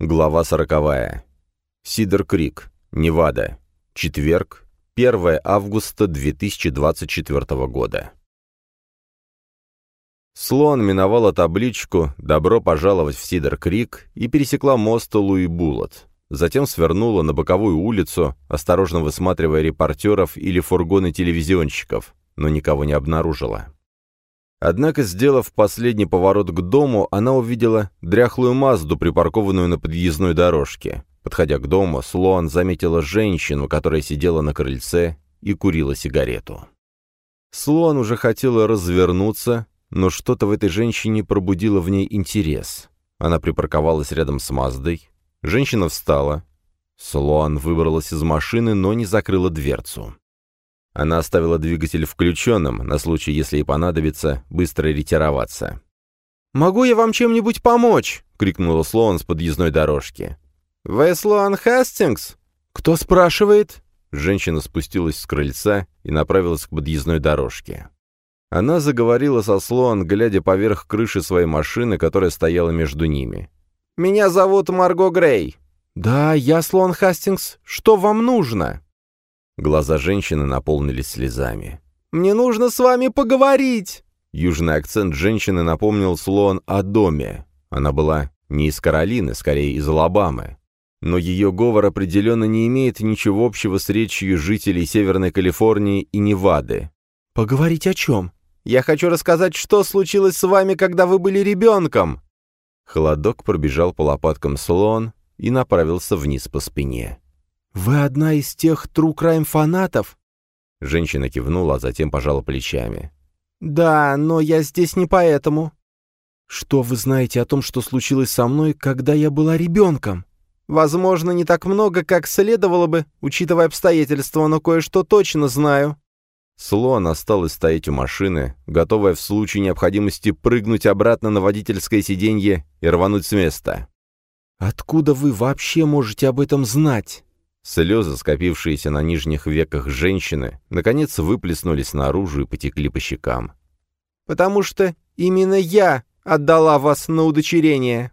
Глава сороковая. Сидер Крик, Невада. Четверг, 1 августа 2024 года. Слон миновала табличку «Добро пожаловать в Сидер Крик» и пересекла мост Луи Буллот. Затем свернула на боковую улицу, осторожно высматривая репортеров или фургоны телевизионщиков, но никого не обнаружила. Однако, сделав последний поворот к дому, она увидела дряхлую Мазду, припаркованную на подъездной дорожке. Подходя к дому, Слоан заметила женщину, которая сидела на крыльце и курила сигарету. Слоан уже хотела развернуться, но что-то в этой женщине пробудило в ней интерес. Она припарковалась рядом с Маздой. Женщина встала. Слоан выбралась из машины, но не закрыла дверцу. Она оставила двигатель включенным, на случай, если ей понадобится, быстро ретироваться. «Могу я вам чем-нибудь помочь?» — крикнула Слоан с подъездной дорожки. «Вы Слоан Хастингс?» «Кто спрашивает?» Женщина спустилась с крыльца и направилась к подъездной дорожке. Она заговорила со Слоан, глядя поверх крыши своей машины, которая стояла между ними. «Меня зовут Марго Грей». «Да, я Слоан Хастингс. Что вам нужно?» Глаза женщины наполнились слезами. «Мне нужно с вами поговорить!» Южный акцент женщины напомнил Слоан о доме. Она была не из Каролины, скорее из Алабамы. Но ее говор определенно не имеет ничего общего с речью жителей Северной Калифорнии и Невады. «Поговорить о чем? Я хочу рассказать, что случилось с вами, когда вы были ребенком!» Холодок пробежал по лопаткам Слоан и направился вниз по спине. «Вы одна из тех true crime фанатов?» Женщина кивнула, а затем пожала плечами. «Да, но я здесь не поэтому». «Что вы знаете о том, что случилось со мной, когда я была ребенком?» «Возможно, не так много, как следовало бы, учитывая обстоятельства, но кое-что точно знаю». Слон осталась стоять у машины, готовая в случае необходимости прыгнуть обратно на водительское сиденье и рвануть с места. «Откуда вы вообще можете об этом знать?» Слезы, скопившиеся на нижних веках женщины, наконец выплеснулись наружу и потекли по щекам. «Потому что именно я отдала вас на удочерение».